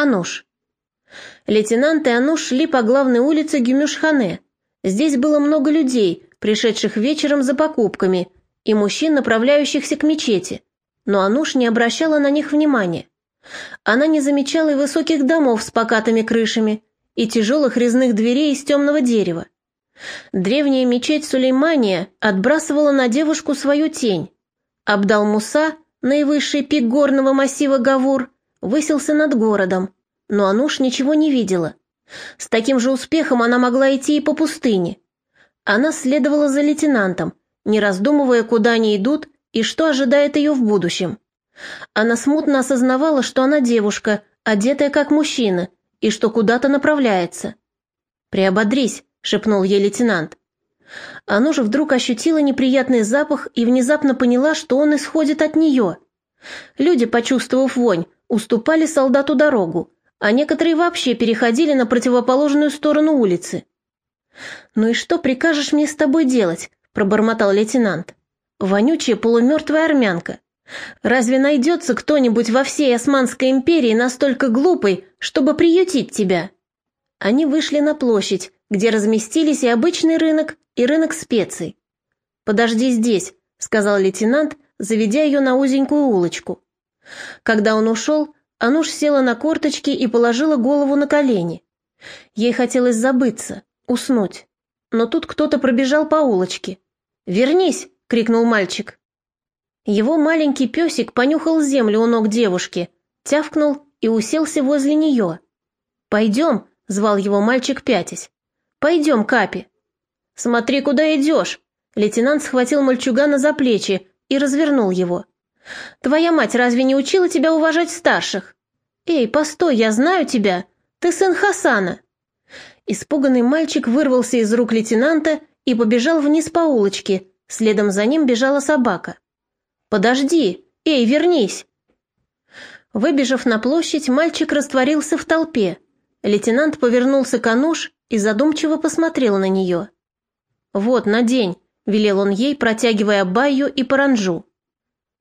Ануш. Лейтенант и Ануш шли по главной улице Гюмюшхане. Здесь было много людей, пришедших вечером за покупками, и мужчин, направляющихся к мечети. Но Ануш не обращала на них внимания. Она не замечала и высоких домов с покатыми крышами, и тяжелых резных дверей из темного дерева. Древняя мечеть Сулеймания отбрасывала на девушку свою тень. Абдал-Муса, наивысший пик горного массива Гавур, высился над городом, но Ануш ничего не видела. С таким же успехом она могла идти и по пустыне. Она следовала за лейтенантом, не раздумывая, куда они идут и что ожидает ее в будущем. Она смутно осознавала, что она девушка, одетая как мужчина, и что куда-то направляется. «Приободрись», — шепнул ей лейтенант. Она же вдруг ощутила неприятный запах и внезапно поняла, что он исходит от нее. Люди, почувствовав вонь, уступали солдату дорогу, а некоторые вообще переходили на противоположную сторону улицы. «Ну и что прикажешь мне с тобой делать?» — пробормотал лейтенант. «Вонючая полумертвая армянка. Разве найдется кто-нибудь во всей Османской империи настолько глупый, чтобы приютить тебя?» Они вышли на площадь, где разместились и обычный рынок, и рынок специй. «Подожди здесь», — сказал лейтенант, заведя ее на узенькую улочку. Когда он ушел, Ануш села на корточки и положила голову на колени. Ей хотелось забыться, уснуть. Но тут кто-то пробежал по улочке. «Вернись!» — крикнул мальчик. Его маленький песик понюхал землю у ног девушки, тявкнул и уселся возле нее. «Пойдем!» — звал его мальчик пятясь. «Пойдем, Капи!» «Смотри, куда идешь!» Лейтенант схватил мальчугана за плечи и развернул его. «Твоя мать разве не учила тебя уважать старших?» «Эй, постой, я знаю тебя! Ты сын Хасана!» Испуганный мальчик вырвался из рук лейтенанта и побежал вниз по улочке, следом за ним бежала собака. «Подожди! Эй, вернись!» Выбежав на площадь, мальчик растворился в толпе. Лейтенант повернулся к Ануш и задумчиво посмотрел на нее. «Вот, надень», — велел он ей, протягивая абайю и паранджу.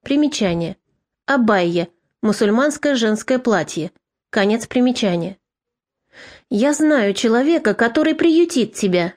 Примечание. Абайя. Мусульманское женское платье. Конец примечания. «Я знаю человека, который приютит тебя»,